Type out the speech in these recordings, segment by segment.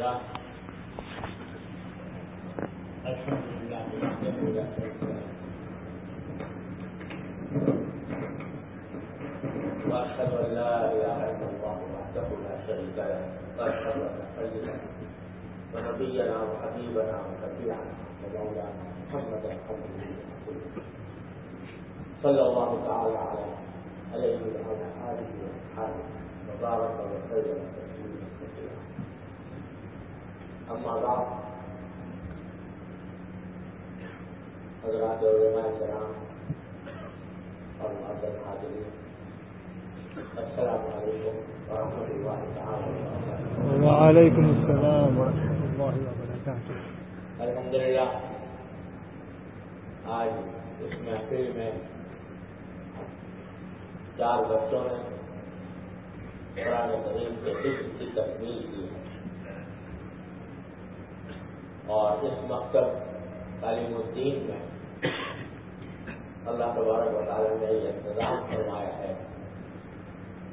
لله الحمد لله وحده لا شريك له وأشهد أن لا إله إلا الله وحده لا شريك له وأشهد أن ونبينا وحبيبنا وشفيعنا ومولانا محمدا عبده ورسوله صلى الله تعالى على عليه وعلى آله وأصحابه وبارك وسلم حضرات علماء کرام اور معذر حاضرین السلام علیکم ورحمۃ اللہ تعالی وعلیکم السلام ورحمۃ اللہ وبرکاتہ۔ الحمد للہ آج اس محفل میں چار بچوں نے قرآن کریم کے کی تکمیل کی ہے۔ اور اس مقصد تعلیم الدین میں اللہ تبارک و تعالیٰ نے یہ انتظام فرمایا ہے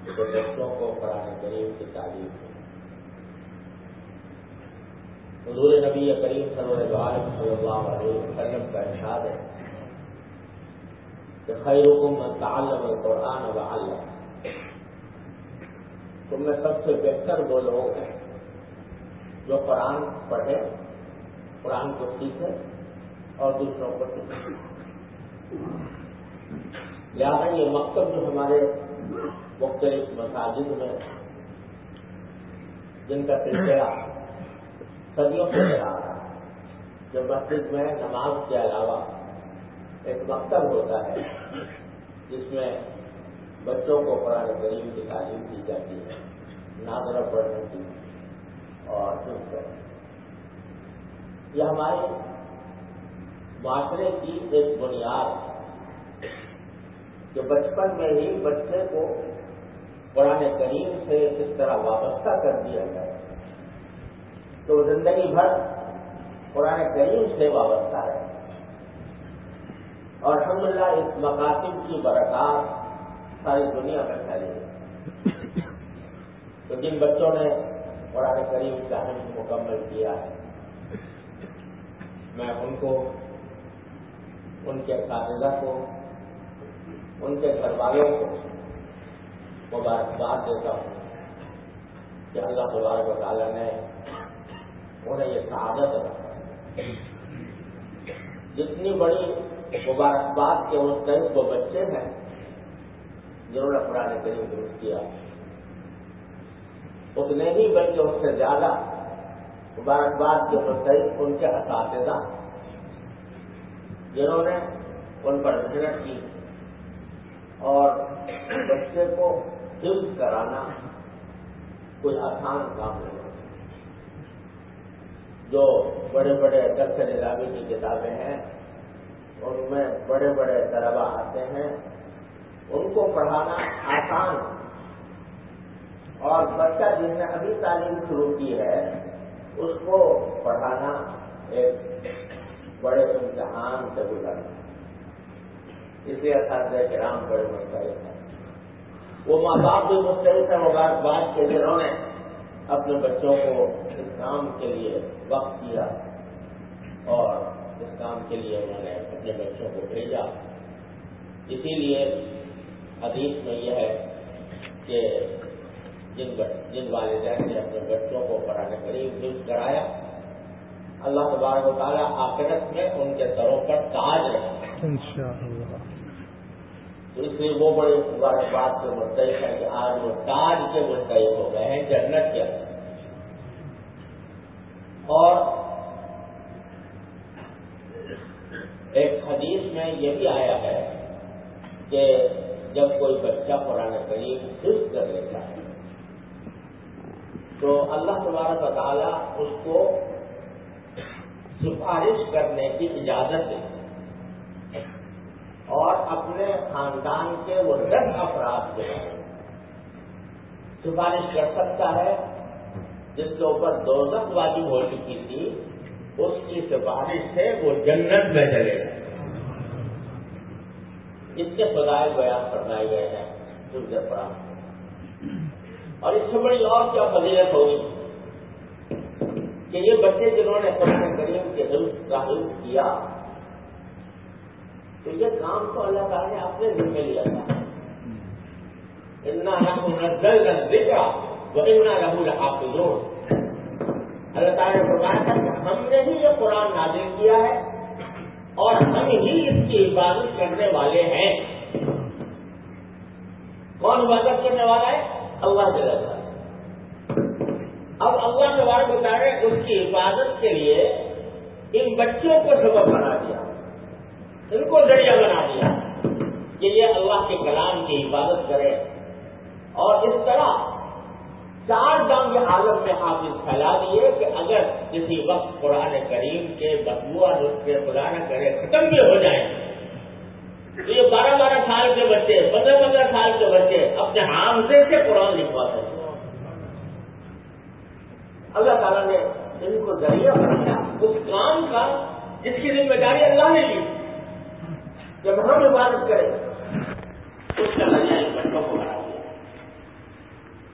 کہ بچوں کو قرآن کریم کی تعلیم ہے حضور نبی کریم صلی اللہ علیہ وسلم کا ارشاد ہے کہ خیرکم من تعلم القرآن وعلم تم میں سب سے بہتر وہ لوگ ہیں جو قرآن پڑھے قرآن کو سیکھے اور دوسروں کو سیکھے لہٰذا یہ مقصد جو ہمارے مختلف مساجد میں جن کا سلسلہ صدیوں سے چلا رہا ہے جو مسجد میں نماز کے علاوہ ایک مکتب ہوتا ہے، جس میں بچوں کو قرآن کریم کی تعلیم دی جاتی ہے، ناظرہ پڑھنے کی اور یہ ہمارے معاشرے کی ایک بنیاد ہے کہ بچپن میں ہی بچے کو قرآن کریم سے اس طرح وابستہ کر دیا جائے۔ تو زندگی بھر قرآن کریم سے وابستہ ہے اور الحمدللہ اس مقاصد کی برکات ساری دنیا میں پھیلی۔ ہے تو جن بچوں نے قرآن کریم کا حفظ مکمل کیا ہے میں ان کو، ان کے اساتذہ کو، ان کے گھر والوں کو مبارکباد دیتا ہوں کہ اللہ تبارک و تعالیٰ نے انہیں یہ سعادت رکھا جتنی بڑی مبارکباد کے اس دن کو بچے ہیں، جنہوں نے قرآن کریم درست کیا، اتنے ہی بلکہ اس سے زیادہ مبارکباد کے مستحق ان کے اساتذہ، جنہوں نے ان پر محنت کی اور بچے کو حفظ کرانا کوئی آسان کام نہیں ہوتا۔ جو بڑے بڑے دس نظامی کی کتابیں ہیں ان میں بڑے بڑے طلبا آتے ہیں، ان کو پڑھانا آسان اور بچہ جس نے ابھی تعلیم شروع کی ہے اس کو پڑھانا ایک بڑے امتحان سے گزرنا اس لیے اساتذہ کرام بڑے مستحق ہیں۔ وہ ماں باپ بھی مستحق ہیں مبارکباد کے جنہوں نے اپنے بچوں کو اس کام کے لیے وقت کیا اور اس کام کے لیے انہوں نے اپنے بچوں کو بھیجا۔ اسی لیے حدیث میں یہ ہے کہ جن جن والدین نے اپنے بچوں کو قرآن اللہ تبارک و تعالیٰ آخرت میں ان کے سروں پر تاج رکھا تو اس لیے وہ بڑے مبارکباد کے مستحق ہیں کہ آج وہ تاج کے مستحق ہو گئے ہیں جنت کے اندر۔ اور ایک حدیث میں یہ بھی آیا ہے کہ جب کوئی بچہ قرآن کریم حفظ کر لیتا ہے تو اللہ تبارک و تعالیٰ اس کو سفارش کرنے کی اجازت دے۔ اور اپنے خاندان کے وہ دس افراد کے بارے سفارش کر سکتا ہے۔ جس کے اوپر دوزت واجب ہو چکی تھی، اس کی سفارش سے وہ جنت میں چلے گا اس کے فضائل بیان فرمائے گئے ہیں۔ سورج پرام اور اس سے بڑی اور کیا فضیلت ہوگی؟ کہ یہ بچے جنہوں نے قرآن کریم کے حفظ کا حفظ کیا، تو یہ کام تو اللہ تعالیٰ نے اپنے ذمہ لیا تھا۔ اتنا نزل ذکر وہ اتنا رحو الحافظون اللہ تعالیٰ نے فرمایا تھا کہ ہم نے ہی یہ قرآن نازل کیا ہے اور ہم ہی اس کی حفاظت کرنے والے ہیں۔ کون حفاظت کرنے والا ہے؟ اللہ کے لگا اب اللہ کے بارے بتا رہے اس کی حفاظت کے لیے ان بچوں کو سبب بنا دیا، ان کو ذریعہ بنا دیا کہ یہ اللہ کے کلام کی حفاظت کرے اور اس طرح چار جنگ عالم میں حافظ پھیلا دیے کہ اگر کسی وقت قرآن کریم کے بدبوا نسخے خدا نہ کرے، ختم بھی ہو جائیں تو یہ بارہ بارہ سال کے بچے، پندرہ پندرہ سال کے بچے اپنے حافظے سے قرآن لکھوا سکتے۔ اللہ تعالیٰ نے ان کو ذریعہ بنایا اس کام کا جس کی ذمہ داری اللہ نے لی۔ جب ہم عبادت کریں، اس کا ذریعہ ان بچوں کو بنا دیا۔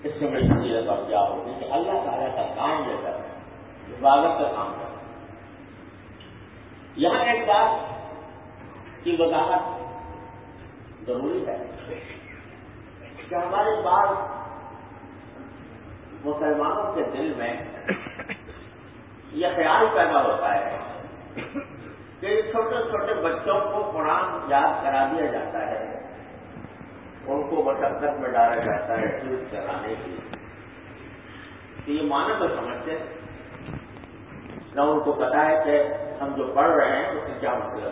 اس سے بڑی حقیقت اور کیا ہوگی کہ اللہ تعالیٰ کا کام لے کر عبادت کا کام کر یہاں ایک بات کی وضاحت ضروری ہے کہ ہمارے پاس مسلمانوں کے دل میں یہ خیال پیدا ہوتا ہے۔ کہ چھوٹے چھوٹے بچوں کو قرآن یاد کرا دیا جاتا ہے۔ ان کو مشقت میں ڈالا جاتا ہے ٹویٹ چلانے کی تو یہ مانا تو سمجھتے نہ ان کو پتا ہے کہ ہم جو پڑھ رہے ہیں، اس سے کیا مطلب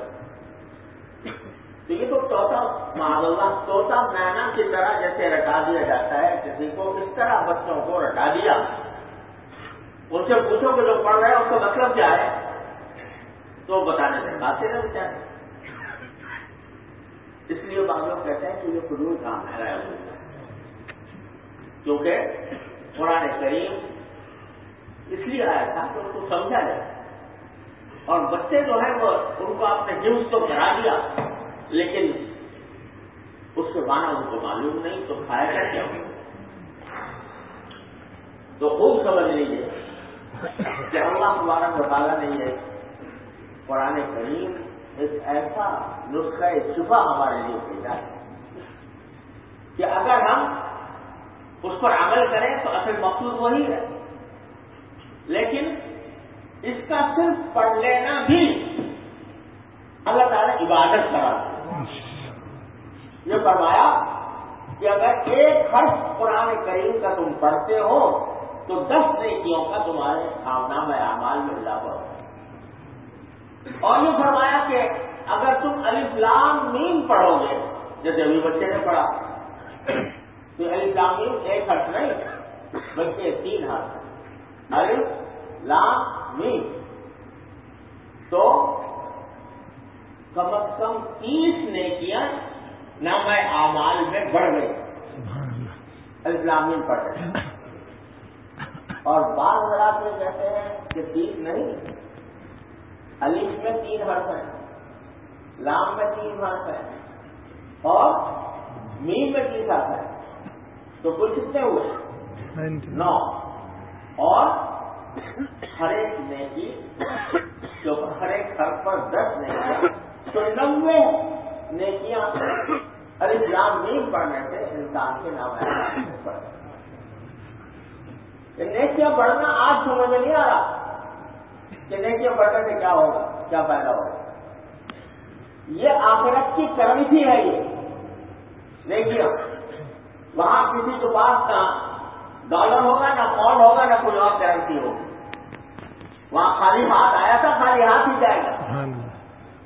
تو یہ تو طوطا معذ اللہ طوطا مینا کی طرح جیسے رٹا دیا جاتا ہے، کسی کو اس طرح بچوں کو رٹا دیا۔ ان سے پوچھو کہ جو پڑھ رہے ہیں اس کا مطلب کیا ہے؟ تو بتانے سے کھاتے رہے بیچارے۔ اس لیے بعض لوگ کہتے ہیں کہ یہ فضول کام ہے؟ رائے کیونکہ قرآن کریم اس لیے آیا تھا کہ ان کو سمجھا جائے۔ اور بچے جو ہیں وہ، ان کو آپ نے نیوز تو کرا دیا، لیکن اس سے مانا ان کو معلوم نہیں، تو کھایا گا کیا؟ تو خوب سمجھ لیجیے اللہ مبارک مطالعہ نہیں ہے قرآن کریم ایک ایسا نسخہ شفا ہمارے لیے بھیجا ہے کہ اگر ہم اس پر عمل کریں تو اصل مقصود وہی ہے۔ لیکن اس کا صرف پڑھ لینا بھی اللہ تعالیٰ عبادت کرا یہ فرمایا کہ اگر ایک حرف قرآن کریم کا تم پڑھتے ہو تو دس نیکیوں کا تمہارے نام اعمال میں اضافہ ہو۔ اور یہ فرمایا کہ اگر تم الاسلام میم پڑھو گے جیسے ابھی بچے نے پڑھا تو الاسلام میم ایک حرف نہیں بلکہ تین حرف الف لام میم۔ تو کم از کم تیس نیکیاں نام اعمال میں بڑھ گئی۔ اسلامی پڑھ رہے اور بعض حضرات یہ کہتے ہیں کہ تیس نہیں علیف میں تین حرف ہیں، لام میں تین حرف ہیں اور میم میں تین حرف ہیں۔ تو کل کتنے ہوئے۔ نو۔ اور ہر ایک نیکی جو ہر ایک حرف پر دس نیکیاں تو نوے نیکیاں الاسلام میم پڑھنے سے انسان کے نام ہے۔ نیکیاں پڑھنا آج سمجھ میں نہیں آ رہا۔ کہ نیکیاں پڑھنے سے کیا ہوگا؟ کیا پیدا ہوگا؟ یہ آخرت کی کرنسی ہے یہ۔ نیکیاں۔ وہاں کسی کے پاس نہ ڈالر ہوگا نہ پاؤنڈ ہوگا نہ کوئی اور کرنسی ہوگی۔ وہاں خالی ہاتھ آیا تھا خالی ہاتھ ہی جائے گا۔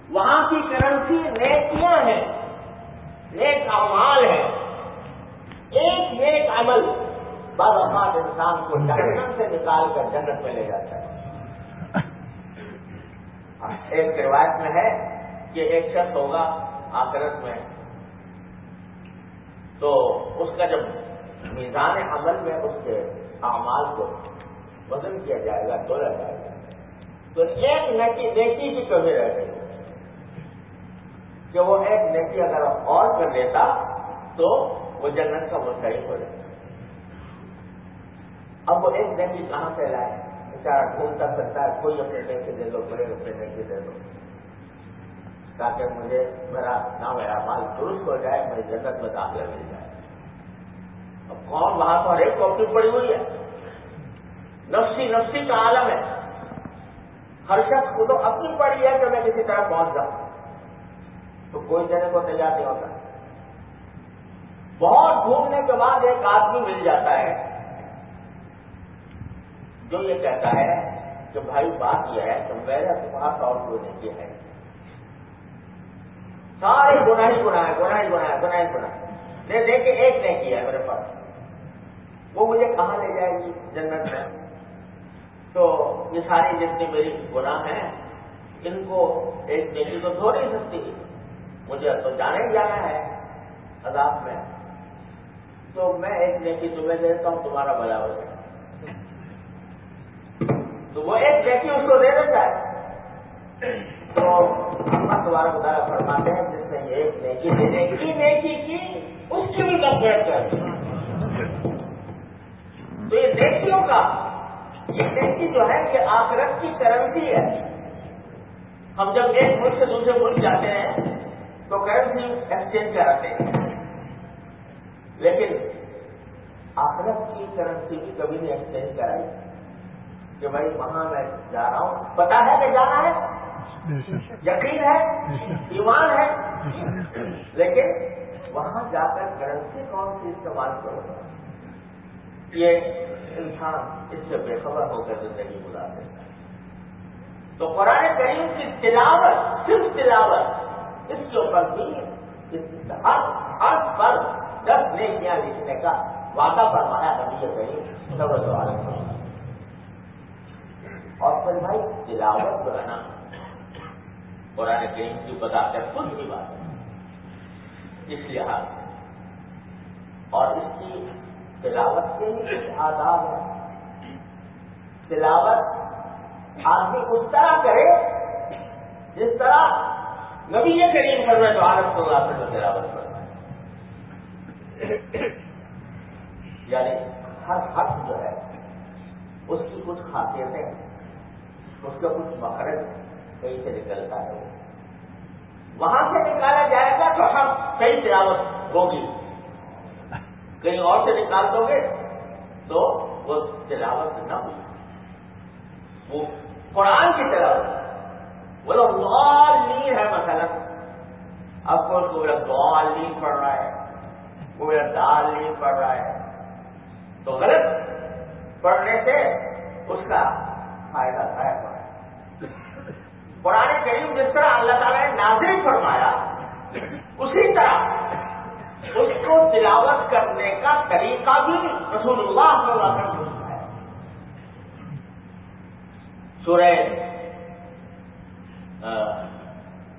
وہاں کی کرنسی نیکیاں ہیں۔ نیک امال ہے ایک نیک عمل۔ بعض اوقات انسان کو جہنم سے نکال کر جنت میں لے جاتا ہے۔ ایک روایت میں ہے کہ ایک شخص ہوگا آخرت میں۔ تو اس کا جب میزان عمل میں اس کے اعمال کو وزن کیا جائے گا تولا جائے گا۔ تو ایک نیکی نیکی کی کمی رہ گئی۔ کہ وہ ایک نیکی اگر اور کر لیتا تو وہ جنت کا مستحق ہو جاتا۔ اب وہ ایک نیکی کہاں سے لائے؟ اس بیچارہ ڈھونڈتا کرتا ہے کوئی اپنے نیکی دے دو کوئی اپنے نیکی دے دو۔ تاکہ مجھے میرا نہ میرا مال درست ہو جائے میری جنت میں داخلہ مل جائے۔ اب کون وہاں تو ہر ایک کاپی پڑی ہوئی ہے۔ نفسی نفسی کا عالم ہے۔ ہر شخص کو تو اپنی پڑی ہے کہ میں کسی طرح پہنچ جاؤں۔ تو کوئی دینے کو تیار نہیں ہوتا۔ بہت ڈھونڈنے کے بعد ایک آدمی مل جاتا ہے۔ جو یہ کہتا ہے کہ بھائی بات یہ ہے کہ میرا تمہارا اور کوئی نہیں ہے۔ سارے گنا ہی گنا ہے گنا ہی گنا ہے گنا ہی گنا ہے دیکھ کے ایک نہیں کیا ہے میرے پاس۔ وہ مجھے کہاں لے جائے گی؟ جنت میں۔ تو یہ ساری جتنی میری گناہ ہیں، ان کو ایک نیکی تو دھو نہیں سکتی۔ مجھے تو جانے ہی جانا ہے عذاب میں۔ تو میں ایک نیکی تمہیں دیتا ہوں، تمہارا بلا ہو جائے۔ تو وہ ایک نیکی اس کو دے دیتا ہے۔ تو ہم تمہارا خدا فرماتے ہیں، جس نے ایک نیکی دینے کی نیکی کی اس کی بھی کمپیئر کر تو یہ نیکیوں کا، یہ نیکی جو ہے، یہ آخرت کی کرنسی ہے۔ ہم جب ایک ملک سے دوسرے ملک جاتے ہیں، تو کرنسی ایکسچینج کراتے ہیں۔ لیکن آخرت کی کرنسی بھی کبھی نہیں ایکسچینج کرائی۔ کہ بھائی وہاں میں جا رہا ہوں۔ پتا ہے کہ جانا ہے؟ یقین ہے؟ ایمان ہے؟ لیکن وہاں جا کر کرنسی کون سی استعمال کرو؟ یہ انسان اس سے بے خبر ہو کر زندگی گزار دیتا ہے۔ تو قرآن کریم کی تلاوت صرف تلاوت اس کے اوپر بھی ہر ہر پر دس نیکیاں لکھنے کا وعدہ فرمایا نبی کریم سب عالم اور پھر بھائی تلاوت جو ہے نا قرآن کریم کی بتا کر خود بھی بات۔ ہے اس لحاظ اور اس کی تلاوت کے بھی کچھ آداب ہے تلاوت آدمی اس طرح کرے جس طرح نبی یہ کریم کر رہے تو عالم کو آپ نے تلاوت کر یعنی ہر حق جو ہے، اس کی کچھ خاصیتیں ہیں۔ اس کا کچھ مخرج کہیں سے نکلتا ہے۔ وہاں سے نکالا جائے گا تو ہم کئی تلاوت ہوگی؟ کہیں اور سے نکال دو گے تو وہ تلاوت نہ ہوئی وہ قرآن کی تلاوت۔ وہ لوگ ہے مثلا۔ اب کون کو میرا دعال پڑھ رہا ہے۔ وہ میرا دال نیم پڑھ رہا ہے۔ تو غلط پڑھنے سے اس کا فائدہ ضائع ہوا قرآن کریم جس طرح اللہ تعالیٰ نے نازل فرمایا، اسی طرح اس کو تلاوت کرنے کا طریقہ بھی رسول اللہ صلی اللہ علیہ وسلم ہے سورہ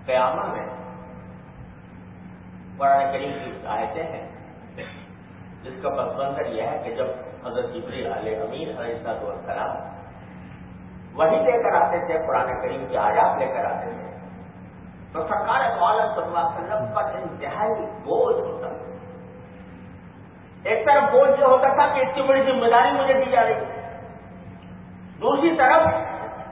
قیامت میں قرآن کریم کی آیتیں ہیں، جس کا پس منظر یہ ہے کہ جب حضرت جبریل علیہ امین علیہ السلام وہی لے کر آتے تھے، قرآن کریم کی آیات لے کر آتے تھے۔ تو سرکار عالم صلی اللہ علیہ وسلم پر انتہائی بوجھ ہوتا تھا۔ ایک طرف بوجھ یہ ہوتا تھا کہ اتنی بڑی ذمہ داری مجھے دی جا رہی دوسری طرف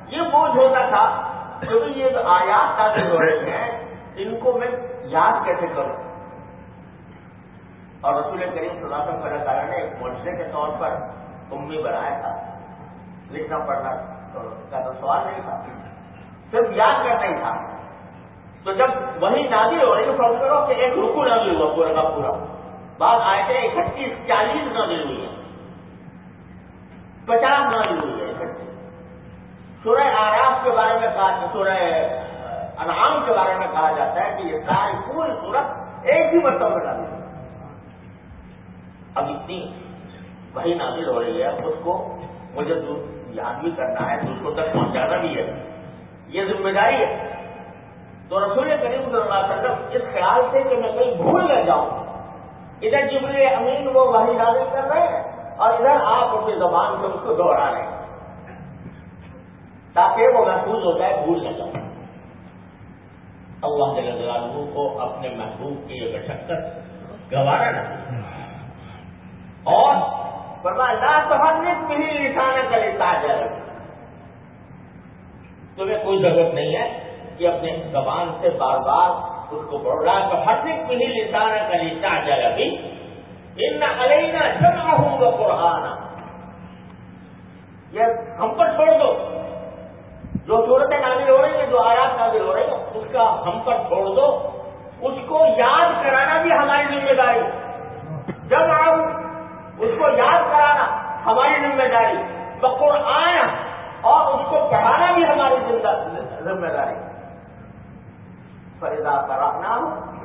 یہ بوجھ ہوتا تھا کہ یہ جو آیات تاکہ ہو رہی ہیں، ان کو میں یاد کیسے کروں؟ اور رسول کریم صلی اللہ علیہ وسلم نے ایک معاشرے کے طور پر امی بنایا تھا، لکھنا پڑھنا کا تو سوال نہیں تھا۔ صرف یاد کرنا ہی تھا۔ تو جب وہی نازل ہو رہی تو فرض کرو کہ ایک رکو نازل ہوا، پورا کا پورا۔ بات آئے تھے اکتیس، چالیس نازل ہوئی ہے پچاس نازل ہوئی ہے اکتیس۔ سورہ آراف کے بارے میں کہا، سورہ انعام کے بارے میں کہا جاتا ہے کہ یہ ساری پوری صورت ایک ہی مرتبہ میں نازل اب اتنی وہی نازل ہو رہی ہے، اس کو مجھے یاد بھی کرنا ہے دوسروں تک پہنچانا بھی ہے۔ یہ ذمہ داری ہے۔ تو رسول کریم صلی اللہ علیہ وسلم اس خیال سے کہ میں کہیں بھول نہ جاؤں۔ ادھر جبری امین وہ وہی نازل کر رہے ہیں اور ادھر آپ اپنی زبان سے اس کو دوہرا رہے ہیں۔ تاکہ وہ محفوظ ہو جائے، بھول نہ جاؤں۔ اللہ جلالہ کو اپنے محبوب کی یہ مشقت گوارا نہ۔ اور لا تحرک بھی لسانہ کا لتا جائے تمہیں کوئی ضرورت نہیں ہے کہ اپنے زبان سے بار بار اس کو بڑھ رہا تو ہر دن بھی لسانہ کا لسا جائے ابھی ان علینا جمع ہوں گا قرآن یہ ہم پر چھوڑ دو۔ جو صورتیں نازل ہو رہی ہیں جو آیات نازل ہو رہی ہیں اس کا ہم پر چھوڑ دو۔ اس کو یاد کرانا بھی ہماری ذمہ داری۔ جب آؤ اس کو یاد کرانا ہماری ذمہ داری، بقرآن اور اس کو پڑھانا بھی ہماری ذمہ داری۔ فریدا کرانا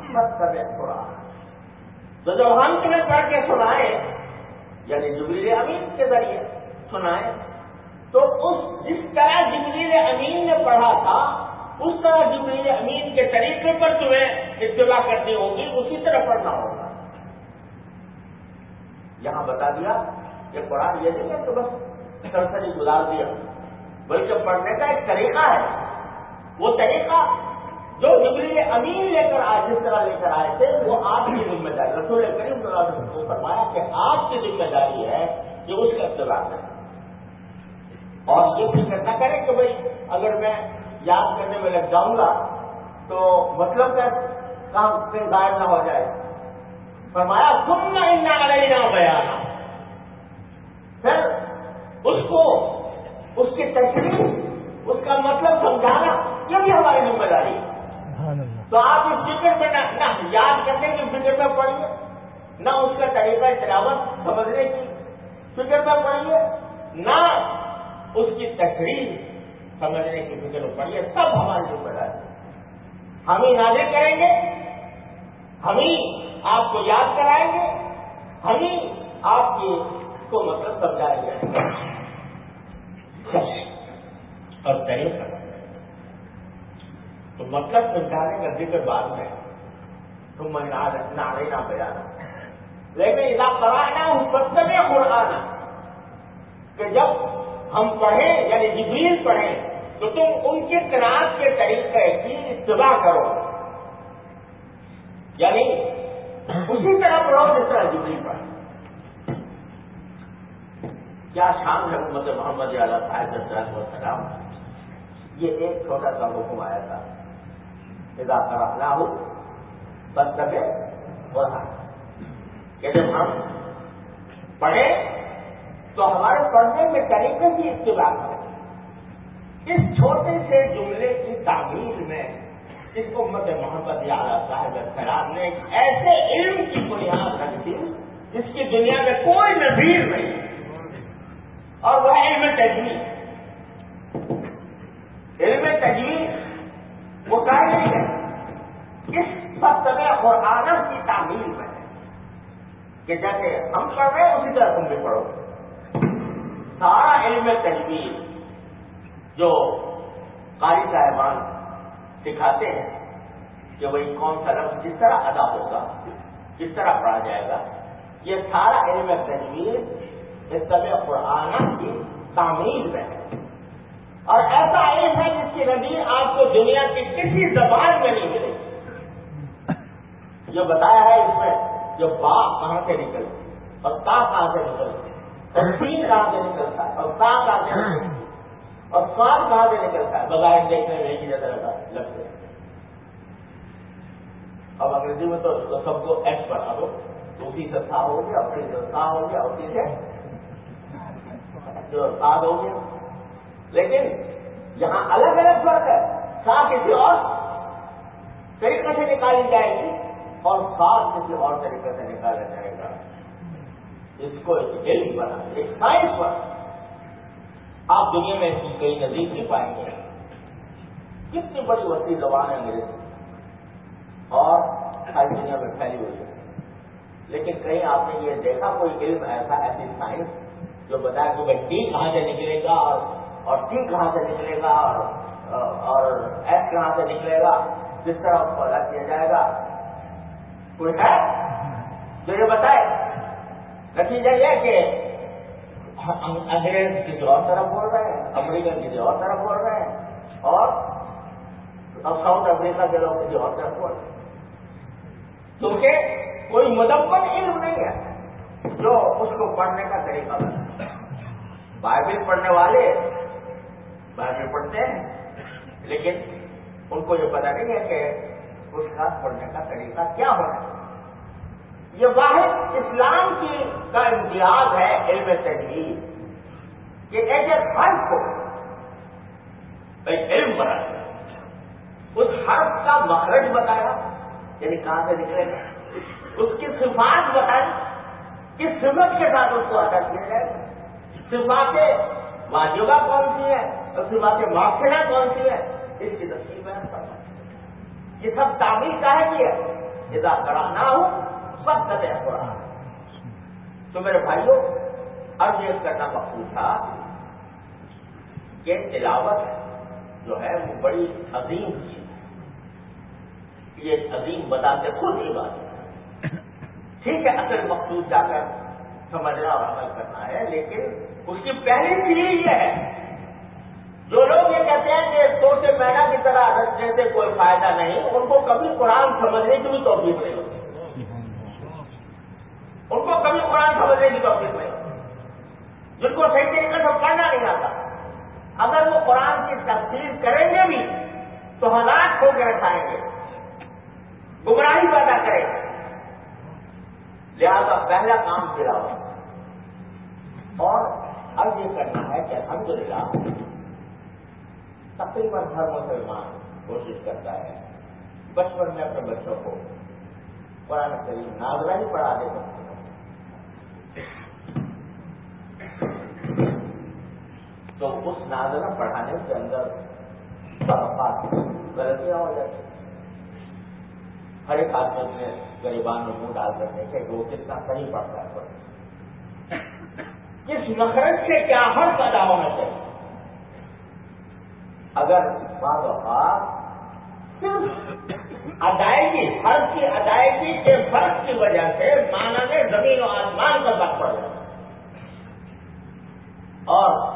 مت کرے قرآن تو جب ہم تمہیں پڑھ کے سنائے یعنی جبریل امین کے ذریعے سنائے، تو اس جس طرح جبریل امین نے پڑھا تھا، اس طرح جبریل امین کے طریقے پر تمہیں اتباع کرنی ہوگی، اسی طرح پڑھنا ہوگا۔ یہاں بتا دیا کہ قرآن یہ نہیں ہے کہ بس سرسری گزار دیا۔ بلکہ پڑھنے کا ایک طریقہ ہے، وہ طریقہ جو جبریل امین لے کر آئے، جس طرح لے کر آئے تھے، وہ آپ کی ذمہ داری، رسول کریم صلی اللہ علیہ وسلم کو فرمایا کہ آپ کی ذمہ داری ہے کہ اس کا اتباع کریں۔ اور یہ فکر نہ کریں کہ بھائی اگر میں یاد کرنے میں لگ جاؤں گا تو مطلب کا کام سے غائب نہ ہو جائے۔ فرمایا تم نہ علینا بیانا پھر اس کو اس کی تشریح اس کا مطلب سمجھانا یہ بھی ہماری ذمہ داری ہے۔ تو آپ اس فکر میں نہ یاد کرنے کی فکر میں پڑھیے نہ اس کا طریقہ تلاوت سمجھنے کی فکر میں پڑھیے نہ اس کی تقریر سمجھنے کی فکر میں پڑھیے سب ہماری ذمہ داری ہم ہی نازل کریں گے ہم ہی آپ کو یاد کرائیں گے ہم ہی آپ کی کو مطلب سمجھائیں گے۔ اور طریقہ تو مطلب سمجھانے کا ذکر بعد میں۔ تم میں نہ لینا لیکن ادا کرانا ہوں سب قرآن کہ جب ہم پڑھیں یعنی جبریل پڑھیں، تو تم ان کے کلاس کے طریقے کی اتباع کرو۔ یعنی اسی طرح پڑھو جس طرح جبریل پڑھے کیا شام ہے امت محمد اعلیٰ صاحب السلام یہ ایک چھوٹا سا حکم آیا تھا۔ ادا کرا ہو بس سکے اور کہ جب ہم پڑھیں تو ہمارے پڑھنے میں طریقے کی اتباع کریں اس چھوٹے سے جملے کی تعمیر میں اس کو مت محمد صاحب السلام نے ایسے علم کی بنیاد رکھ دی جس کی دنیا میں کوئی نظیر نہیں۔ اور وہ علم تجویز۔ علم تجویز وہ کہہ نہیں ہے؟ اس سب اور آنند کی تعمیر میں کہ جیسے ہم پڑھ رہے ہیں، اسی طرح تم بھی پڑھو۔ سارا علم تجویز جو قاری صاحبان سکھاتے ہیں کہ وہی کون سا لفظ کس طرح ادا ہوگا کس طرح پڑھا جائے گا۔ یہ سارا علم تجویز اس طبع قرآن کی تعمیر میں ہے۔ اور ایسا علم ہے جس کی نظیر آپ کو دنیا کی کسی زبان میں نہیں ملے۔ گی جو بتایا ہے اس میں جو باپ کہاں سے نکل اور کا کہاں سے نکل تین کہاں سے نکلتا ہے اور کا کہاں سے اور سواد کہاں سے نکلتا ہے، بغیر دیکھنے میں ایک ہی جگہ لگتے اب انگریزی میں تو سب کو ایکس بنا دو۔ اسی سے تھا ہو گیا اسی سے تھا ہو گیا اسی سے جو ساد ہو گیا۔ لیکن یہاں الگ الگ فرق ہے۔ سا کسی اور طریقے سے نکالی جائے گی اور ساتھ کسی اور طریقے سے نکالا جائے گا۔ اس کو ایک علم بنا، ایک سائنس بنا۔ آپ دنیا میں اس کی کئی نزدیک نہیں پائیں گے۔ کتنی بڑی وسیع زبان ہے انگریزی اور ساری دنیا میں پھیلی ہوئی ہے۔ لیکن کہیں آپ نے یہ دیکھا کوئی علم ایسا ایسی سائنس جو بتایا کہ بھائی ٹی کہاں سے نکلے گا اور اور ٹی کہاں سے نکلے گا اور اور ایس کہاں سے نکلے گا؟ جس طرح اس کو ادا کیا جائے گا۔ کوئی ہے جو یہ بتائے؟ نتیجہ یہ کہ انگریز کسی اور طرف بول رہے ہیں، امریکن کسی اور طرف بول رہے ہیں۔ اور اب ساؤتھ افریقہ کے لوگ کسی اور طرف بول کیونکہ کوئی مدمن علم نہیں ہے جو اس کو پڑھنے کا طریقہ بنا بائبل پڑھنے والے بائبل پڑھتے ہیں، لیکن ان کو یہ پتا نہیں ہے کہ اس کا پڑھنے کا طریقہ کیا ہونا یہ واحد اسلام کی کا امتیاز ہے علم تجویز کہ ایک ایک کو ایک علم بنا اس حرف کا مخرج بتایا یعنی کہاں سے نکلے گا؟ اس کی صفات بتائی، کس صفت کے ساتھ اس کو ادا کیا جائے گا؟ صفات واجبہ کون سی ہے اور صفات معاشرہ کون سی ہے اس کی تفصیل میں یہ سب تعمیر کا ہے؟ کہ جدا کرا نہ ہو سب کتے قرآن تو میرے بھائیوں اب یہ کرنا مقصود تھا کہ تلاوت جو ہے وہ بڑی عظیم چیز ہے۔ یہ عظیم بتاتے خود ہی بات ہے۔ ٹھیک ہے، اصل مقصود جا کر سمجھنا اور عمل کرنا ہے، لیکن اس کی پہلی چیز یہ ہے۔ جو لوگ یہ کہتے ہیں کہ تو سے پیدا کی طرح رکھنے سے کوئی فائدہ نہیں، ان کو کبھی قرآن سمجھنے کی بھی توفیق نہیں ہوتی۔ ان کو کبھی قرآن سمجھنے کی توفیق نہیں ہوتی۔ جن کو صحیح طریقے سے پڑھنا نہیں آتا۔ اگر وہ قرآن کی تفصیل کریں گے بھی، تو حالات ہو کے رکھائیں گے۔ گمراہی پیدا کریں گے لہذا پہلا کام تلاوت اور اب یہ کرنا ہے کہ الحمدللہ تقریباً ہر مسلمان کوشش کرتا ہے۔ بچپن میں اپنے بچوں کو قرآن کریم ناظرہ ہی پڑھا دے۔ سکتے تو اس ناظرہ پڑھانے کے اندر غلطیاں ہو جاتی۔ ہر ایک آدمی اپنے غریبان میں منہ ڈال کر دیکھے کہ وہ کتنا صحیح پڑھتا ہے کس مخرج سے کیا ہر پیدا ہونا چاہیے؟ اگر بعض اوقات صرف ادائیگی ہر کی ادائیگی کے فرق کی وجہ سے مانا میں زمین و آسمان کا فرق پڑ جاتا اور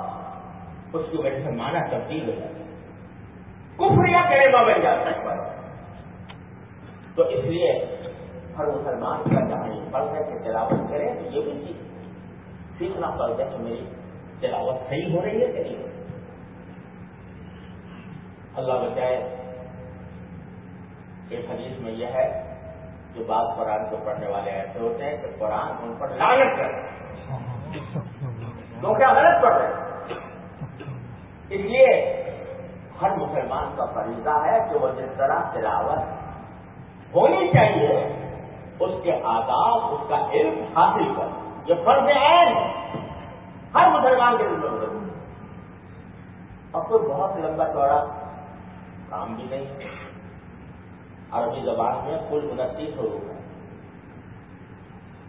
اس کی وجہ سے مانا تبدیل ہو جاتا ہے۔ کفریا کریما بن جاتا ہے۔ تو اس لیے ہر مسلمان کا جہاں فرض ہے کہ تلاوت کرے، تو یہ بھی چیز۔ سیکھنا فرض ہے کہ میری تلاوت صحیح ہو رہی ہے کہ نہیں ہو رہی اللہ بچائے، ایک حدیث میں یہ ہے، جو بات قرآن کو پڑھنے والے ایسے ہوتے ہیں کہ قرآن ان پر لالت کر تو کیا غلط پڑھ رہے اس لیے ہر مسلمان کا فریضہ ہے کہ وہ جس طرح تلاوت ہونی چاہیے، اس کے آداب، اس کا علم حاصل کر۔ یہ فرض عین ہر مسلمان کے دل میں ضرور اور کوئی بہت لمبا چوڑا کام بھی نہیں۔ عربی زبان میں کل انتیس حروف ہے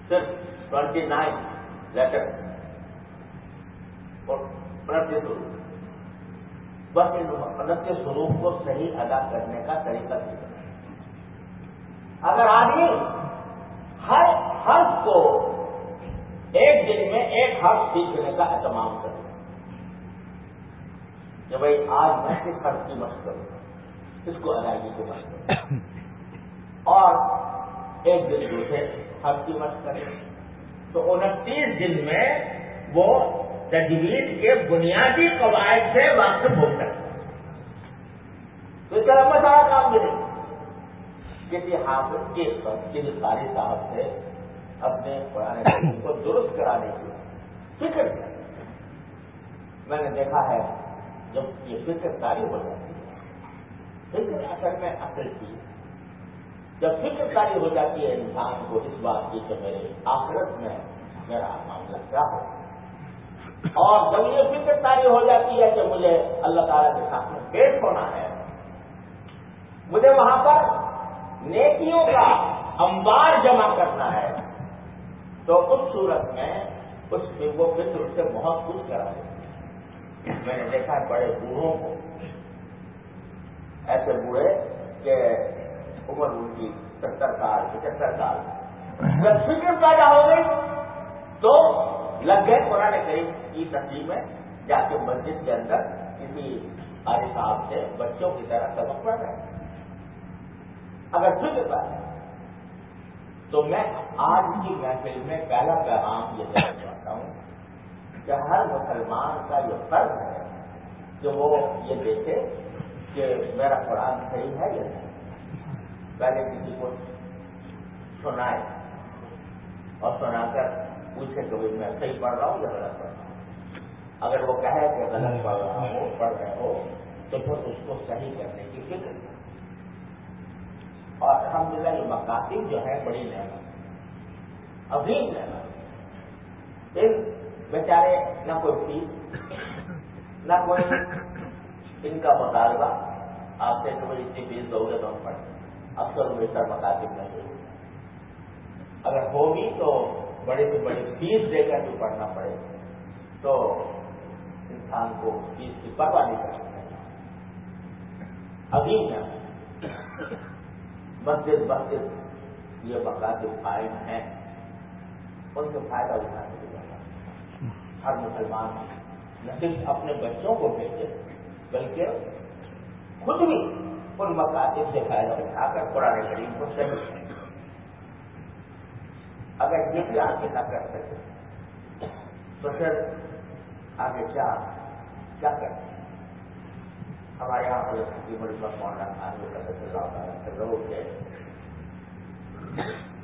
صرف ٹوینٹی نائن لیٹر اور انتیس حروف۔ بس ان انتیس حروف کو صحیح ادا کرنے کا طریقہ سیکھنا اگر آدمی ہر حرف کو ایک دن میں ایک حرف سیکھنے کا اہتمام کرے، کہ بھائی آج میں کس حرف کی مشق کروں اس کو ادائیگی کو مشق کریں اور ایک دن دوسرے حق کی مشق کریں تو انتیس دن میں وہ تجویز کے بنیادی قواعد سے واقف ہو سکتے تو اس کا لمبا سارا کام بھی نہیں کسی حافظ کے کسی قاری صاحب سے اپنے پرانے کو درست کرانے کی فکر میں نے دیکھا ہے جب یہ فکر کاری ہو جاتی ہے فکر اصل میں اصل کی۔ جب فکر کاری ہو جاتی ہے، انسان کو اس بات کی کہ میرے آخرت میں میرا معاملہ کیا ہو اور جب یہ فکر کاری ہو جاتی ہے کہ مجھے اللہ تعالیٰ کے سامنے پیش ہونا ہے، مجھے وہاں پر نیکیوں کا انبار جمع کرنا ہے، تو اس صورت میں اس وہ فکر سے بہت کچھ کرا میں نے دیکھا ہے بڑے بوڑھوں کو۔ ایسے بوڑھے کہ عمر ان کی ستر سال، پچہتر سال۔ جب فکر پیدا ہو گئی تو لگ گئے قرآن کریم کی تقسیم میں، جا کے مسجد کے اندر کسی آر صاحب سے بچوں کی طرح سبق پڑھ رہے اگر فکر پیدا تو میں آج کی محفل میں پہلا پیغام یہ دینا چاہتا ہوں کہ ہر مسلمان کا یہ فرض ہے کہ وہ یہ دیکھے کہ میرا قرآن صحیح ہے یا نہیں۔ پہلے کسی کو سنائے اور سنا کر پوچھے کہ میں صحیح پڑھ رہا ہوں یا غلط پڑھ رہا ہوں۔ اگر وہ کہے کہ غلط پڑھ رہا ہو پڑھ رہے ہو، تو پھر اس کو صحیح کرنے کی فکر اور الحمد للہ یہ مکاتب جو ہے بڑی نعمت عظیم نعمت پھر بیچارے نہ کوئی فیس، نہ کوئی ان کا مطالبہ، آپ سے کہ اتنی فیس دو گے تو ہم پڑھیں۔ اکثر بہتر مکاتب میں ہوئی اگر ہوگی تو بڑی سے بڑی فیس دے کر بھی پڑھنا پڑے۔ تو انسان کو فیس کی پرواہ نہیں کرنی چاہیے عظیم ہے مسجد مسجد۔ یہ مکاتب قائم ہیں۔ ان سے فائدہ اٹھانے کی ضرورت ہر مسلمان نہ صرف اپنے بچوں کو بھیجے، بلکہ خود بھی ان مکاتب سے فائدہ اٹھا کر قرآن کریم کو صحیح کریں اگر یہ بھی آگے نہ کر سکے تو پھر آگے کیا کیا کریں ہمارے یہاں حضرت کی بڑی بات مولانا خان کا سلسلہ ہوتا ہے لوگ کے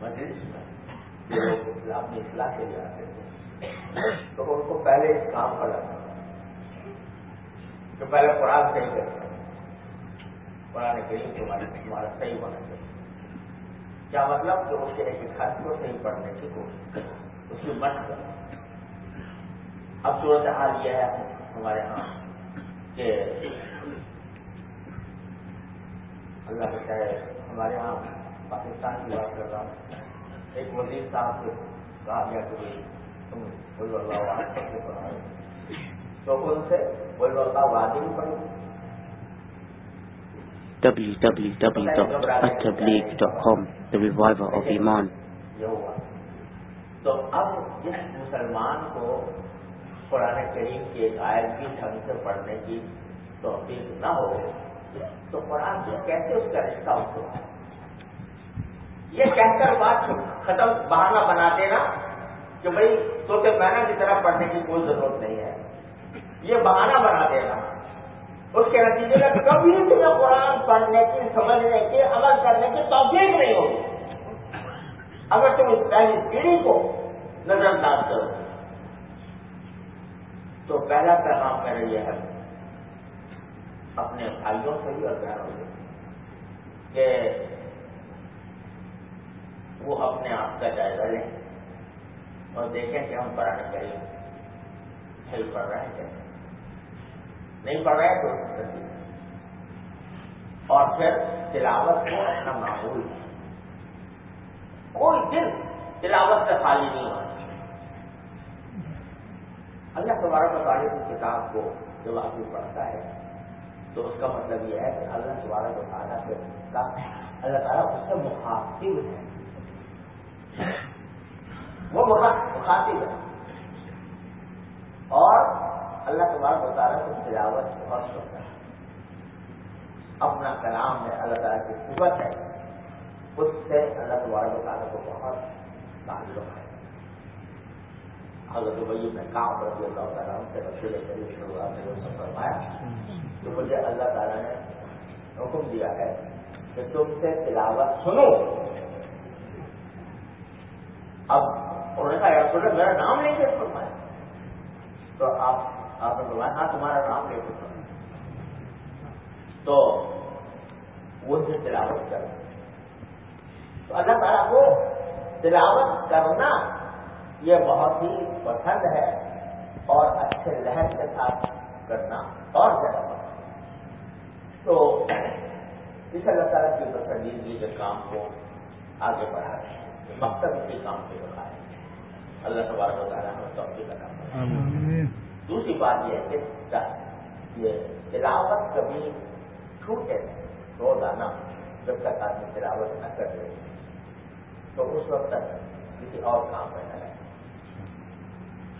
مجلس میں لوگ اپنی اصلاح کے لیے آتے تھے تو ان کو پہلے اس کام پر لگا کہ پہلے قرآن صحیح کرتے قرآن کریم تمہارے تمہارا صحیح ہونا چاہیے کیا مطلب کہ اس کے ایک خط کو صحیح پڑھنے کی کوشش کرو اس کی مت کرو اب صورت حال یہ ہے ہمارے یہاں کہ اللہ بچائے ہمارے یہاں پاکستان کی بات کر رہا ہوں۔ ایک وزیر صاحب سے کہا گیا کہ تم بول اللہ واد کر کے پڑھاؤ تو ان سے بول اللہ واد ہی پڑھو۔ www.attableek.com The Reviver of Iman. تو اب جس مسلمان کو قرآن کریم کی ایک آیت کی ڈھنگ سے پڑھنے کی توفیق نہ ہو تو قرآن سے کیسے اس کا رشتہ ہو یہ کہہ کر بات ختم، بہانہ بنا دینا کہ بھائی تو مینا کی طرح پڑھنے کی کوئی ضرورت نہیں ہے۔ یہ بہانہ بنا دینا۔ اس کے نتیجے میں کبھی تمہیں قرآن پڑھنے کی، سمجھنے کی، عمل کرنے کی توفیق نہیں ہوگی۔ اگر تم اس پہلی پیڑھی کو نظر انداز کرو تو پہلا پیغام میرا یہ ہے۔ اپنے بھائیوں سے بھی اور بہنوں سے کہ وہ اپنے آپ کا جائزہ لیں اور دیکھیں کہ ہم پڑھانے کریم صحیح پڑھ رہے ہیں نہیں۔ پڑھ رہے تو اور پھر تلاوت کو اپنا معمول۔ کوئی دن تلاوت سے خالی نہیں ہونا اللہ تبارک مطالعے کی کتاب کو جب آدمی پڑھتا ہے تو اس کا مطلب یہ ہے کہ اللہ تبارک تعالیٰ سے اللہ تعالیٰ اس سے مخاطب ہے۔ وہ مخاطب ہے۔ اور اللہ تبارک تعالیٰ کو تلاوت بہت شوق ہے۔ اپنا کلام ہے اللہ تعالیٰ کی قوت ہے۔ اس سے اللہ تبارک تعالیٰ کو بہت تعلق ہے۔ حضرت بھائی میں کام رضی اللہ تعالیٰ سے رسول کریم صلی اللہ فرمایا تو مجھے اللہ تعالیٰ نے حکم دیا ہے کہ تم سے تلاوت سنو۔ اب انہوں نے کہا یا سن میرا نام لے کے فرمایا۔ تو آپ آپ نے فرمایا ہاں تمہارا نام لے کے فرمایا۔ تو وہ سے تلاوت کر۔ تو اللہ تعالیٰ کو تلاوت کرنا یہ بہت ہی پسند ہے اور اچھے لہر کے ساتھ کرنا اور زیادہ۔ تو اس اللہ تعالیٰ کی پسندیدگی کے کام کو آگے بڑھا رہے ہیں مقصد اسی کام کو بڑھا رہے ہیں اللہ تبارک و تعالیٰ ہمیں توقع کا کام دوسری بات یہ ہے کہ یہ تلاوت کبھی چھوٹے روزانہ جب تک آدمی تلاوت نہ کر رہے تو اس وقت تک کسی اور کام میں نہ رہے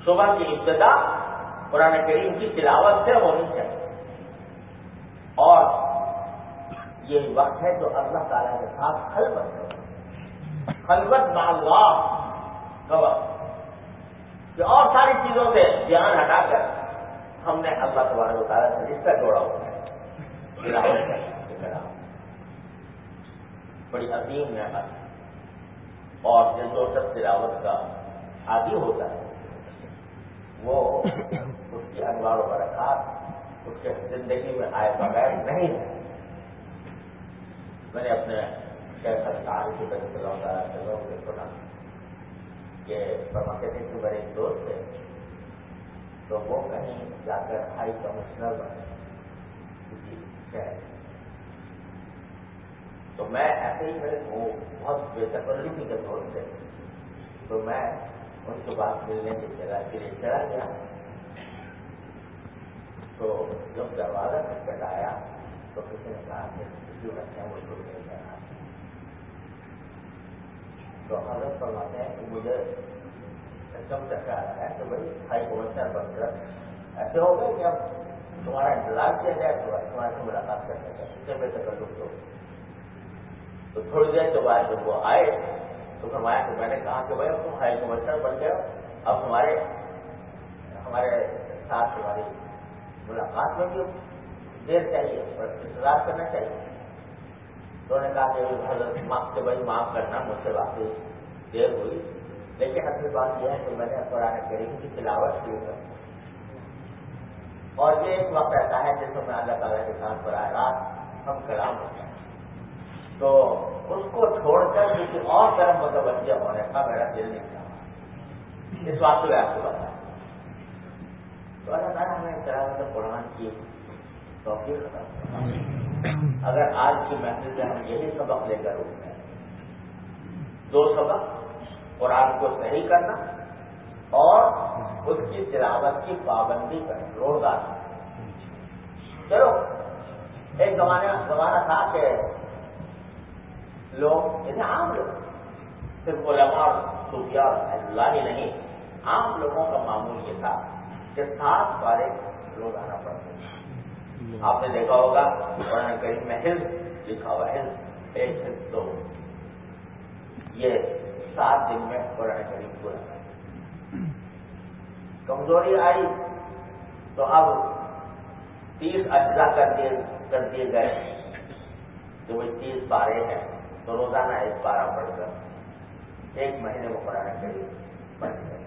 صبح کی ابتدا قرآن کریم کی تلاوت سے ہونی چاہیے۔ اور یہ وقت ہے جو اللہ تعالیٰ کے ساتھ خلبت ہے۔ خلبت اللہ۔ کا وقت کہ اور ساری چیزوں سے دھیان ہٹا کر ہم نے اللہ تبارک و تعالیٰ سے رشتہ جوڑا ہوا ہے۔ بڑی عظیم نعمت۔ اور جن جو سب تلاوت کا عادی ہوتا ہے، وہ اس کی انوار و برکات اس کے زندگی میں آئے بغیر نہیں ہے میں نے اپنے شیخ الطار کی طرف سے لوگ سے سنا کہ فرماتے تھے کہ میرے ایک دوست تھے، تو وہ کہیں جا کر ہائی کمشنر بنے۔ کسی شہر۔ تو میں ایسے ہی میرے وہ بہت بے تکلفی کے دوست تھے۔ تو میں ان کے بعد ملنے کی جگہ کے لیے چلا گیا۔ تو جب دروازہ کٹ آیا تو کسی نے کہا کہ کسی بچے مجھ کو نہیں کرنا تو حضرت فرماتے ہیں کہ مجھے ایک دم چکا آ رہا ہے کہ بھائی ہائی کمشنر بن کر ایسے ہو گئے کہ اب تمہارا انتظار کیا جائے تو تمہارے سے ملاقات کر سکتے اس سے بے تکلف تو تو تھوڑی دیر کے بعد جب وہ آئے تو فرمایا کہ میں نے کہا کہ بھائی اب تم ہائی کمشنر بن گئے اب ہمارے ہمارے ساتھ تمہاری ملاقات میں بھی دیر چاہیے اور انتظار کرنا چاہیے۔ تو نے کہا کہ حضرت معاف کے بھائی معاف کرنا مجھ سے واقعی دیر ہوئی۔ لیکن اصل بات یہ ہے کہ میں نے قرآن کریم کی تلاوت کی ہے۔ اور یہ ایک وقت ایسا ہے جس میں اللہ تعالیٰ کے ساتھ براہ راست ہم کلام ہوتے ہیں تو اس کو چھوڑ کر کسی اور طرف متوجہ ہونے کا میرا دل نہیں چاہا اس بات کو آپ کو بتایا۔ تو اللہ تعالیٰ ہمیں تلاوت قرآن کی توفیق ختم اگر آج کی محنت سے ہم یہی سبق لے کر اٹھتے ہیں دو سبق قرآن کو صحیح کرنا اور اس کی تلاوت کی پابندی کرنا روزانہ چلو ایک زمانہ زمانہ تھا کہ لوگ جیسے عام لوگ صرف علماء اور اور اللہ ہی نہیں عام لوگوں کا معمول یہ تھا کہ سات بارے روزانہ پڑھتے تھے۔ آپ نے دیکھا ہوگا، قرآن کریم میں حلف لکھا ہوا حلف ایک حلف دو۔ یہ سات دن میں قرآن کریم پورا۔ کمزوری آئی تو اب تیس اجزا کر دیے کر دیے گئے۔ جو وہ تیس بارے ہیں، تو روزانہ ایک بارہ پڑھ کر، ایک مہینے میں قرآن کریم بن گئے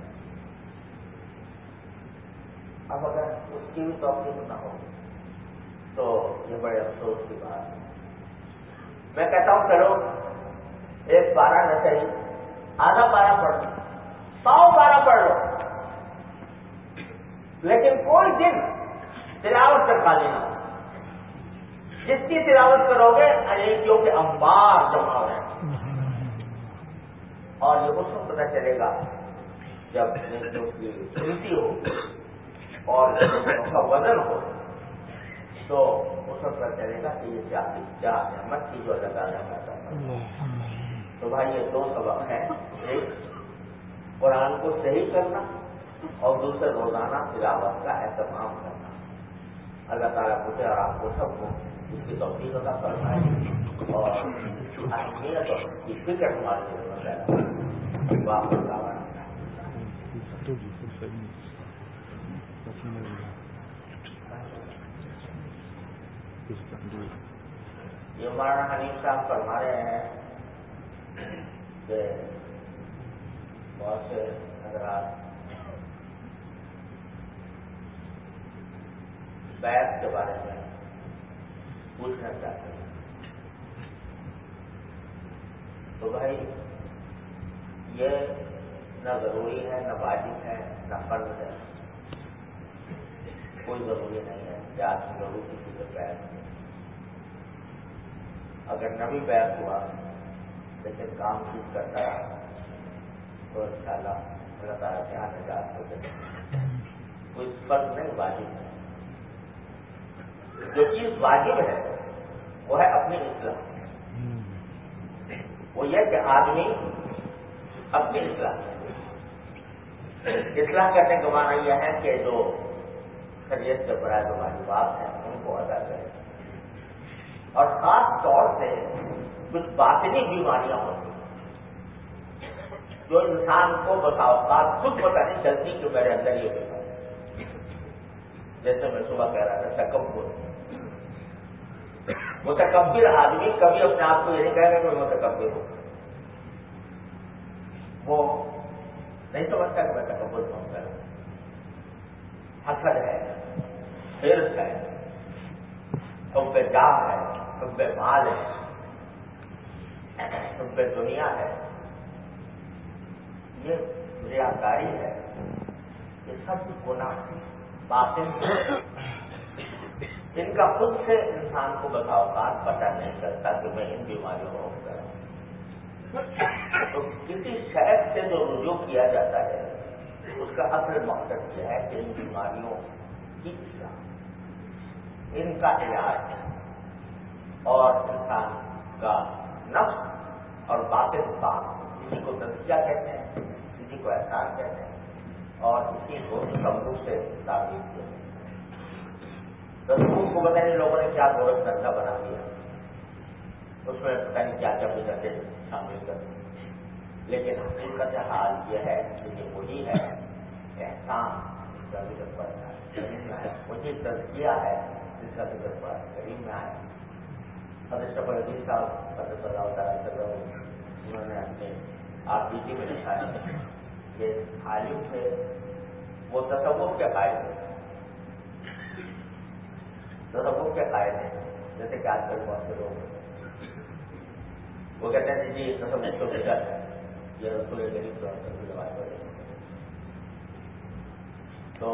اب اگر اس کی بھی توفیق نہ ہو۔ تو یہ بڑے افسوس کی بات ہے۔ میں کہتا ہوں چلو ایک بارہ نہ صحیح آدھا بارہ پڑھ لو۔ سو بارہ پڑھ لو۔ لیکن کوئی دن تلاوت کر خالی نہ جس کی تلاوت کرو گے انیکیوں کے امبار جمع ہو اور یہ اس کو پتہ چلے گا جب نیکیوں کی گنتی ہو۔ اور کا وزن ہو، تو اس وقت پتہ چلے گا کہ یہ کیا کیا نعمت تھی جو اللہ تعالیٰ کا تو بھائی، یہ دو سبق ہیں، ایک قرآن کو صحیح کرنا اور دوسرے روزانہ تلاوت کا اہتمام کرنا۔ اللہ تعالیٰ مجھے اور آپ کو سب کو اس کی توفیق کا فرمائے۔ اور اہمیت اور اس کی فکر ہمارے لیے واپس آ یہ مولانا حنیف صاحب فرما رہے ہیں کہ بہت سے حضرات بیت کے بارے میں پوچھنا چاہتے ہیں تو بھائی یہ نہ ضروری ہے نہ واجب ہے نہ فرض ہے کوئی ضروری نہیں ہے کہ آج کی ضرور کسی سے بیت اگر نبی بیت ہوا، لیکن کام ٹھیک کرتا رہا تو ان شاء اللہ اللہ تعالیٰ کے یہاں نجات ہو سکے کوئی فرض نہیں، واجب ہے۔ جو چیز واجب ہے، وہ ہے اپنی اصلاح۔ وہ یہ کہ آدمی اپنی اصلاح اصلاح کرنے کا معنی یہ ہے کہ جو شریعت کے برائے جو واجبات ہیں، ان کو ادا کرے اور خاص طور سے کچھ باطنی بیماریاں ہوتی ہیں۔ جو انسان کو بتاؤ خود پتہ نہیں چلتی کہ میرے اندر یہ بیماری جیسے میں صبح کہہ رہا تھا شکم کو متکبر آدمی کبھی اپنے آپ کو یہ نہیں کہے گا کہ میں متکبر ہوں۔ وہ نہیں سمجھتا کہ میں تکبر ہوں۔ کر حسد ہے حرص ہے حب جاہ ہے حب مال ہے حب دنیا ہے۔ یہ ریاکاری ہے۔ یہ سب گناہ باطن ان کا خود سے انسان کو بتا اوقات پتہ نہیں چلتا کہ میں ان بیماریوں میں ہو گیا تو کسی شہر سے جو رجوع کیا جاتا ہے، اس کا اصل مقصد یہ ہے کہ ان بیماریوں کی اصلاح ان کا علاج اور انسان کا نفس اور باطن بات کسی کو تجزیہ کہتے ہیں، کسی کو احساس کہتے ہیں، اور اسی کو سمجھ سے تعبیر کیا تصور کو پتہ نہیں لوگوں نے کیا گورکھ دھندا بنا دیا۔ اس میں پتہ نہیں کیا کیا گزرتے شامل کر لیکن حقیقت حال یہ ہے کہ یہ وہی ہے، احسان۔ جس کا ذکر پڑتا یعنی ہے، وہی تزکیہ ہے۔ کا ذکر پڑا ہے کریم میں آیا حضرت شفر عزیز صاحب حضرت صلی اللہ تعالیٰ وسلم انہوں نے اپنے آپ بیٹی میں لکھا ہے کہ عالم تھے وہ تصور کے قائد تھے تصور کے قائد ہیں۔ جیسے کہ آج کل بہت سے لوگ وہ کہتے ہیں جی تصور تو بہتر ہے۔ یہ رسول غریب تو رواج پڑے تو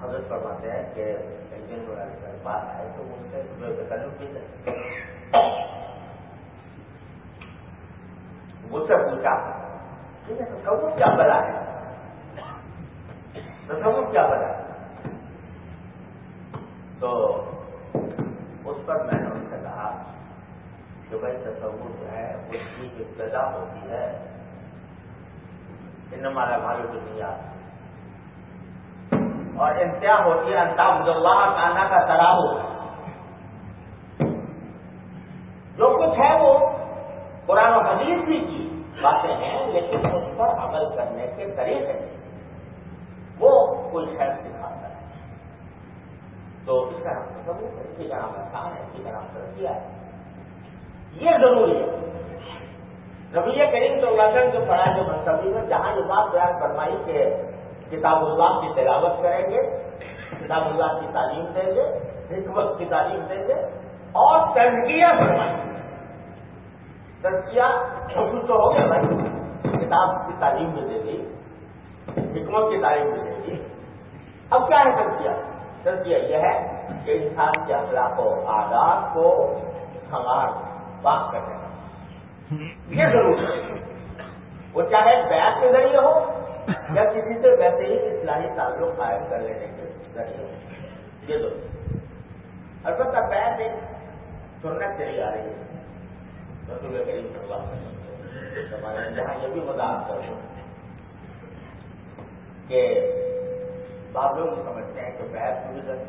حضرت فرماتے ہیں کہ ایک دن بات آئے تو ان سے تکلف بھی تھے مجھ سے پوچھا تصور کیا بلا ہے تصور کیا بلا ہے تو اس پر میں نے ان سے کہا کہ بھائی تصور جو ہے، اس کی ابتدا ہوتی ہے، ان ہمارا بھائی دنیا اور انتہا ہوتی ہے انتاب اللہ کانا کا ترا جو کچھ ہے وہ قرآن و حدیث بھی کی باتیں ہیں، لیکن اس پر عمل کرنے کے طریقے وہ کوئی خیر دکھاتا ہے۔ تو اس کا نام تصور ہے اسی کا نام آسان ہے اسی کا نام ترقی ہے۔ یہ ضروری ہے۔ نبی کریم صلی اللہ علیہ وسلم جو منتبی میں جہاں یہ بات بیان فرمائی کہ کتاب اللہ کی تلاوت کریں گے، کتاب اللہ کی تعلیم دیں گے، حکمت کی تعلیم دیں گے، اور تنقیہ فرمائیں گے۔ تنقیہ خوشی تو ہو گیا بھائی۔ کتاب کی تعلیم بھی دے گی، حکمت کی تعلیم بھی دے گی۔ اب کیا ہے تنقیہ تنقیہ یہ ہے کہ انسان کے اخلاق و آداب کو ہمار بات کرنے یہ ضرور ہے۔ وہ چاہے بیت کے ذریعے ہو یا کسی سے ویسے ہی اصلاحی تعلق قائم کر لینے کے ذریعے یہ ضرور البتہ بیت ایک سنت چلی آ رہی ہے۔ رسول کریم صلی اللہ علیہ وسلم جہاں یہ بھی مذاق کر دوں کہ بعض لوگ سمجھتے ہیں کہ بیت بھی کر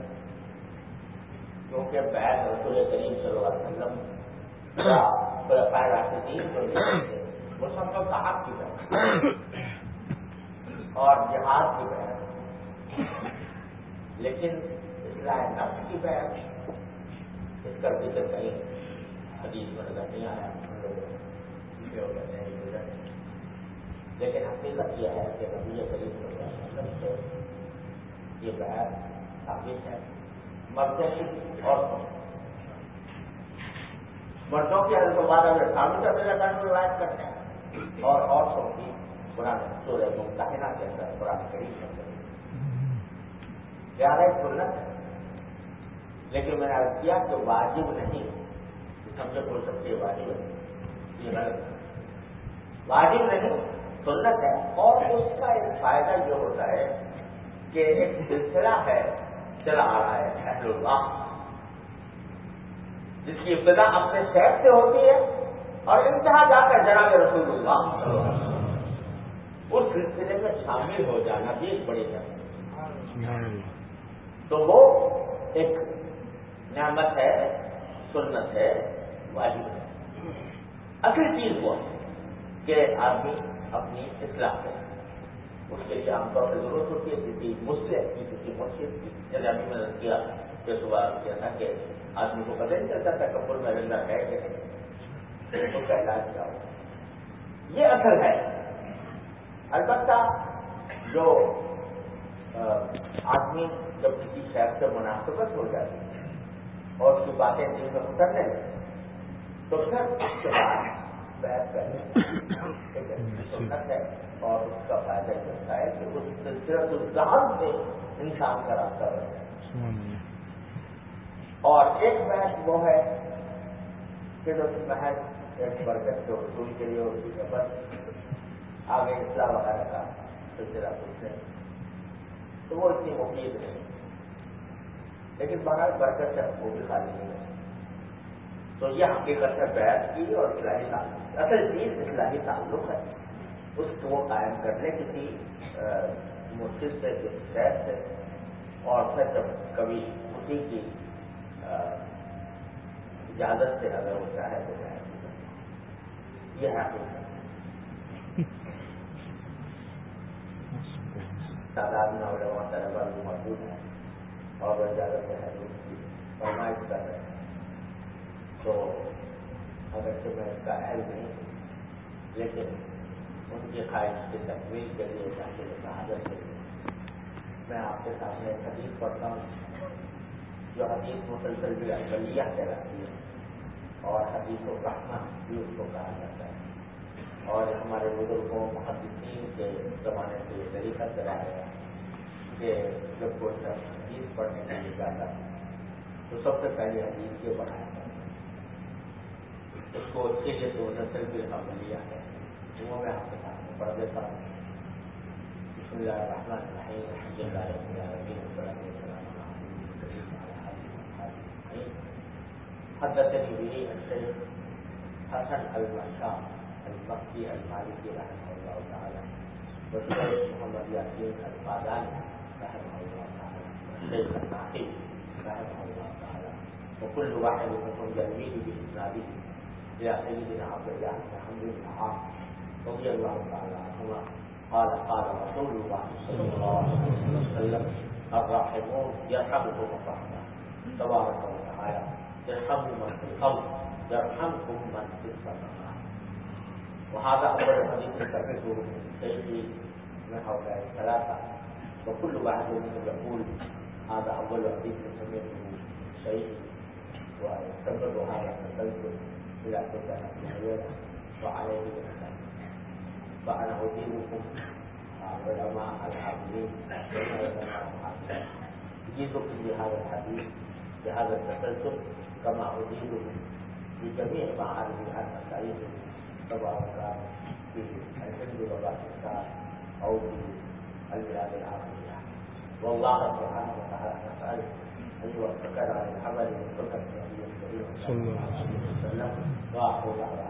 کیونکہ بیت رسول کریم صلی اللہ علیہ وسلم وہ سب کو صاحب کی بہن اور جہاد کی بہن لیکن اصلاح نفس کی بہن اس کا ذکر کہیں حدیث میں نظر نہیں آیا، ہم لوگ لیکن حقیقت یہ ہے کہ نبی کریم سے یہ بہن ثابت ہے۔ مردوں کی عورتوں مردوں کی حضرت بعد اگر ثابت ہے میرا کان روایت کرتے ہیں۔ اور عورتوں کی قرآن سورہ ممتحنہ کے اندر قرآن شریف کے اندر زیادہ سنت ہے لیکن میں نے عرض کیا کہ واجب نہیں سمجھے بول سکتے ہیں واجب ہے یہ غلط ہے واجب نہیں سنت ہے اور اس کا ایک فائدہ یہ ہوتا ہے کہ ایک سلسلہ ہے چلا آ رہا ہے اہل اللہ جس کی ابتدا اپنے شہر سے ہوتی ہے اور انتہا جا کر جناب رسول اللہ۔ اس سلسلے میں شامل ہو جانا بھی ایک بڑی بات تو وہ ایک نعمت ہے سنت ہے واجب ہے۔ اصل چیز وہ کہ آدمی اپنی اصلاح کرے۔ اس کے لیے عام طور پہ ضرورت ہوتی ہے کسی سے کی کسی مرشد کی۔ جگہ بھی میں نے کیا کہ سوال کیا تھا کہ آدمی کو پتہ نہیں چلتا تھا کپور میں رنگا ہے کہ نہیں۔ تو کا علاج کیا ہو یہ اصل ہے۔ البتہ جو آدمی جب کسی شہر سے مناسبت ہو جاتی ہے اور اس کی باتیں دل میں اترنے لگتی تو پھر اس کے بعد بحث کرنے سنت ہے اور اس کا فائدہ یہ ہوتا ہے کہ اس سلسلت الزام سے انسان کا راستہ جائے۔ اور ایک بحث وہ ہے کہ جو محض ایک برکت کے اصول کے لیے ہوتی ہے بس آگے اصلاح وغیرہ کا سلسلہ کچھ نہیں تو وہ اتنی مفید نہیں لیکن بہرحال برکت ہے وہ بھی خالی نہیں ہے۔ تو یہ حقیقت ہے بیٹھ کی اور اصلاحی تعلق۔ اصل چیز اصلاحی تعلق ہے۔ اس کو قائم کرنے کسی مشکل سے کسی شہر سے۔ اور پھر جب کبھی اسی کی اجازت سے اگر وہ چاہے تو یہ حقیقت۔ تعداد میں علماء طلبا بھی موجود ہیں اور وہ اجازت ہے کی فرمائش کر رہے ہیں تو اگرچہ میں اس کا اہل نہیں لیکن ان کی خواہش کی تکمیل کے لیے تاکہ شہادت کے لیے میں آپ کے سامنے حدیث پڑھتا ہوں جو حدیث مسلسل بھی اقلیہ کہلاتی ہے اور حدیث و رحمہ بھی اس کو کہا جاتا ہے۔ اور ہمارے بزرگوں، محدثین کے زمانے سے یہ طریقہ چلا ہے کہ جب کوئی شخص حدیث پڑھنے کے لیے جاتا تو سب سے پہلے حدیث یہ بڑھایا اس کو اس کے لیے تو نسل بھی عملیہ ہے، وہ میں آپ کے سامنے پڑھ دیتا ہوں۔ بسم اللہ الرحمن الرحیم، الحمد للہ رب العالمین، والصلاة والسلام على حدثني به الشيخ حسن المشاء المکی المالکی رحمہ اللہ تعالیٰ والشیخ محمد یاسین القادانی رحمہ اللہ تعالیٰ والشیخ الناقی رحمہ اللہ تعالیٰ وكل واحد منهم يرويه بإسناده إلى سيدنا عبد الله بن حمد بن عاص رضي الله تعالى عنهما قال قال رسول الله صلى الله عليه وسلم، الراحمون يرحمهم الرحمن۔ تبارك وتعالى يرحم من في الأرض يرحمكم من في السماء۔ وهذا أول حديث تفقه شيخي من هؤلاء الثلاثة. وكل واحد منهم يقول هذا أول حديث سمعته شيخي ويستمر هذا التسلسل إلى سنة معينة وعليه فأنا أجيبكم علماء الحافظين أجيبكم بهذا الحديث بهذا التسلسل كما أجيبكم بجميع معارف المسائل سواء كان في الهند وباكستان او في البلاد العربيه والله سبحانه وتعالى نساله ان يوفقنا للعمل بسنه النبي الكريم صلى الله عليه وسلم واقول على